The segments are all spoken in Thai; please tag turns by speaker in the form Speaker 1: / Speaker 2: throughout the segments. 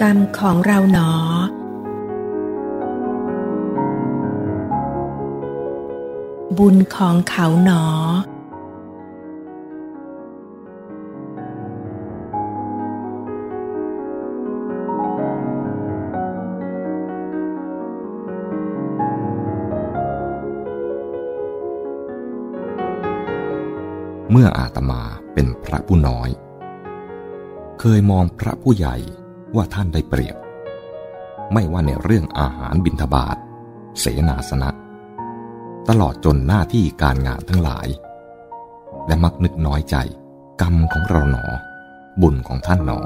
Speaker 1: กรรมของเราหนอ บุญของเขาหนอ
Speaker 2: เมื่ออาตมาเป็นพระผู้น้อย เคยมองพระผู้ใหญ่ ว่าท่านได้เปรียบ ไม่ว่าในเรื่องอาหารบิณฑบาตเสนาสนะ ตลอดจนหน้าที่การงานทั้งหลาย และมักนึกน้อยใจ กรรมของเราหนอ บุญของท่านหนอ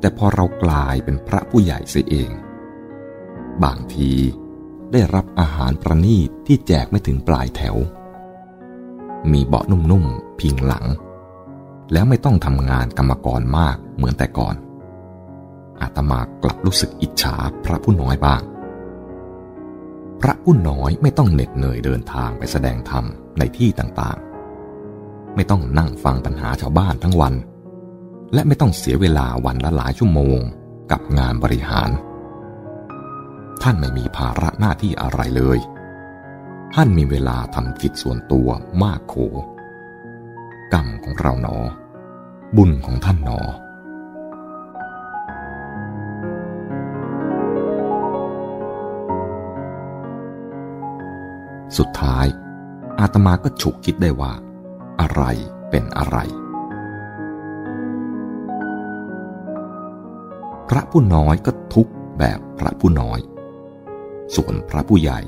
Speaker 2: แต่พอเรากลายเป็นพระผู้ใหญ่เสียเอง บางทีได้รับอาหารประณีตที่แจกไม่ถึงปลายแถว มีเบาะนุ่มๆพิงหลัง แล้วไม่ต้องทำงานกรรมกรมากเหมือนแต่ก่อน อาตมากลับรู้สึกอิจฉาพระผู้น้อยบ้าง พระผู้น้อยไม่ต้องเหน็ดเหนื่อยเดินทางไปแสดงธรรมในที่ต่างๆ ไม่ต้องนั่งฟังปัญหาชาวบ้านทั้งวัน และไม่ต้องเสียเวลาวันละหลายชั่วโมงกับงานบริหาร ท่านไม่มีภาระหน้าที่อะไรเลย ท่านมีเวลาทำกิจส่วนตัวมากโข กรรมของเราหนอ บุญของท่านหนอ สุดท้าย อาตมาก็ฉุกคิดได้ว่า อะไรเป็นอะไร พระผู้น้อยก็ทุกแบบพระผู้น้อย ส่วนพระผู้ใหญ่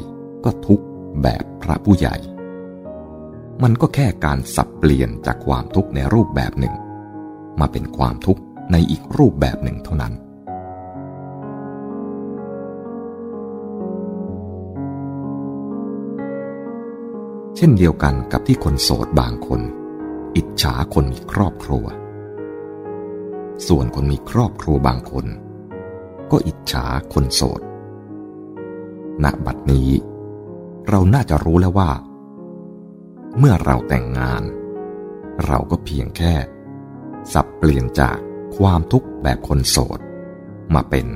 Speaker 2: ก็ทุกข แบบพระผู้ใหญ่ มันก็แค่การสับเปลี่ยนจากความทุกข์ในรูปแบบหนึ่ง มาเป็นความทุกข์ในอีกรูปแบบหนึ่งเท่านั้น เช่นเดียวกันกับที่คนโสดบางคน อิจฉาคนมีครอบครัว ส่วนคนมีครอบครัวบางคน ก็อิจฉาคนโสดณบัดนี้ เราน่าจะรู้แล้วว่า เมื่อเราแต่งงาน เราก็เพียงแค่ สับเปลี่ยนจากความทุกข์แบบคนโสด มาเป็น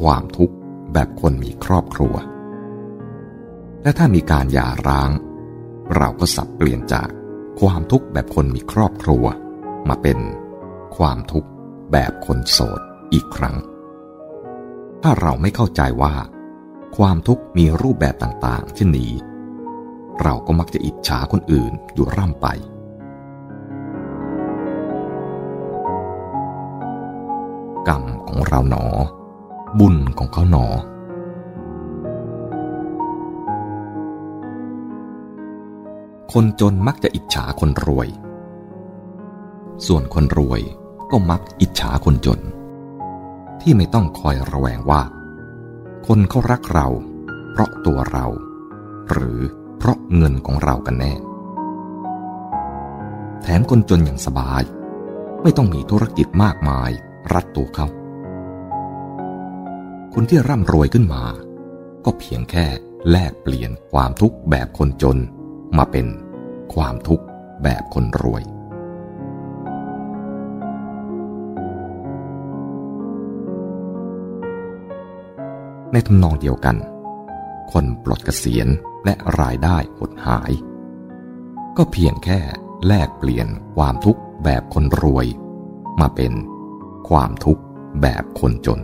Speaker 2: ความทุกข์แบบคนมีครอบครัว และถ้ามีการหย่าร้าง เราก็สับเปลี่ยนจากความทุกข์แบบคนมีครอบครัว มาเป็นความทุกข์แบบคนโสดอีกครั้ง ถ้าเราไม่เข้าใจว่า ความทุกข์มีรูปแบบต่างๆ เช่นนี้ เราก็มักจะอิจฉาคนอื่นอยู่ร่ำไป กรรมของเราหนอ บุญของเขาหนอ คนจนมักจะอิจฉาคนรวย ส่วนคนรวยก็มักอิจฉาคนจน ที่ไม่ต้องคอยระแวงว่า คนเขารักเรา เพราะตัวเรา หรือเพราะเงินของเรากันแน่ แถมคนจนอย่างสบาย ไม่ต้องมีธุรกิจมากมายรัดตัวเขา คนที่ร่ำรวยขึ้นมา ก็เพียงแค่แลกเปลี่ยนความทุกข์แบบคนจนมาเป็นความทุกข์แบบคนรวย ในทำนองเดียวกัน คนปลดเกษียณและรายได้หดหาย ก็เพียงแค่แลกเปลี่ยนความทุกข์แบบคนรวย มาเป็นความทุกข์แบบคนจน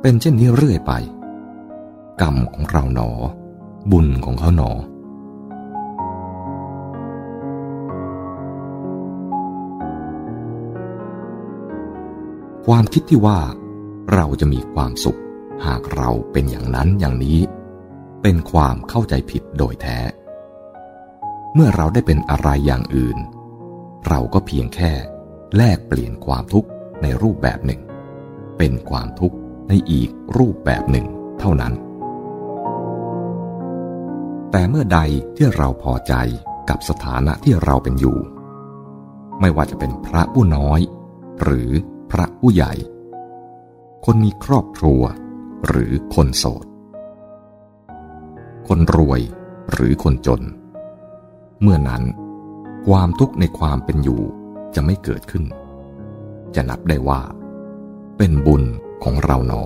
Speaker 2: เป็นเช่นนี้เรื่อยไป กรรมของเราหนอ บุญของเขาหนอ ความคิดที่ว่าเราจะมีความสุข หากเราเป็นอย่างนั้นอย่างนี้ เป็นความเข้าใจผิดโดยแท้ เมื่อเราได้เป็นอะไรอย่างอื่น เราก็เพียงแค่แลกเปลี่ยนความทุกข์ในรูปแบบหนึ่ง เป็นความทุกข์ในอีกรูปแบบหนึ่งเท่านั้น แต่เมื่อใดที่เราพอใจกับสถานะที่เราเป็นอยู่ ไม่ว่าจะเป็นพระผู้น้อย หรือ พระผู้ใหญ่ คนมีครอบครัวหรือคนโสด คนรวยหรือคนจน เมื่อนั้น ความทุกข์ในความเป็นอยู่จะไม่เกิดขึ้น จะนับได้ว่า เป็นบุญของเราหนอ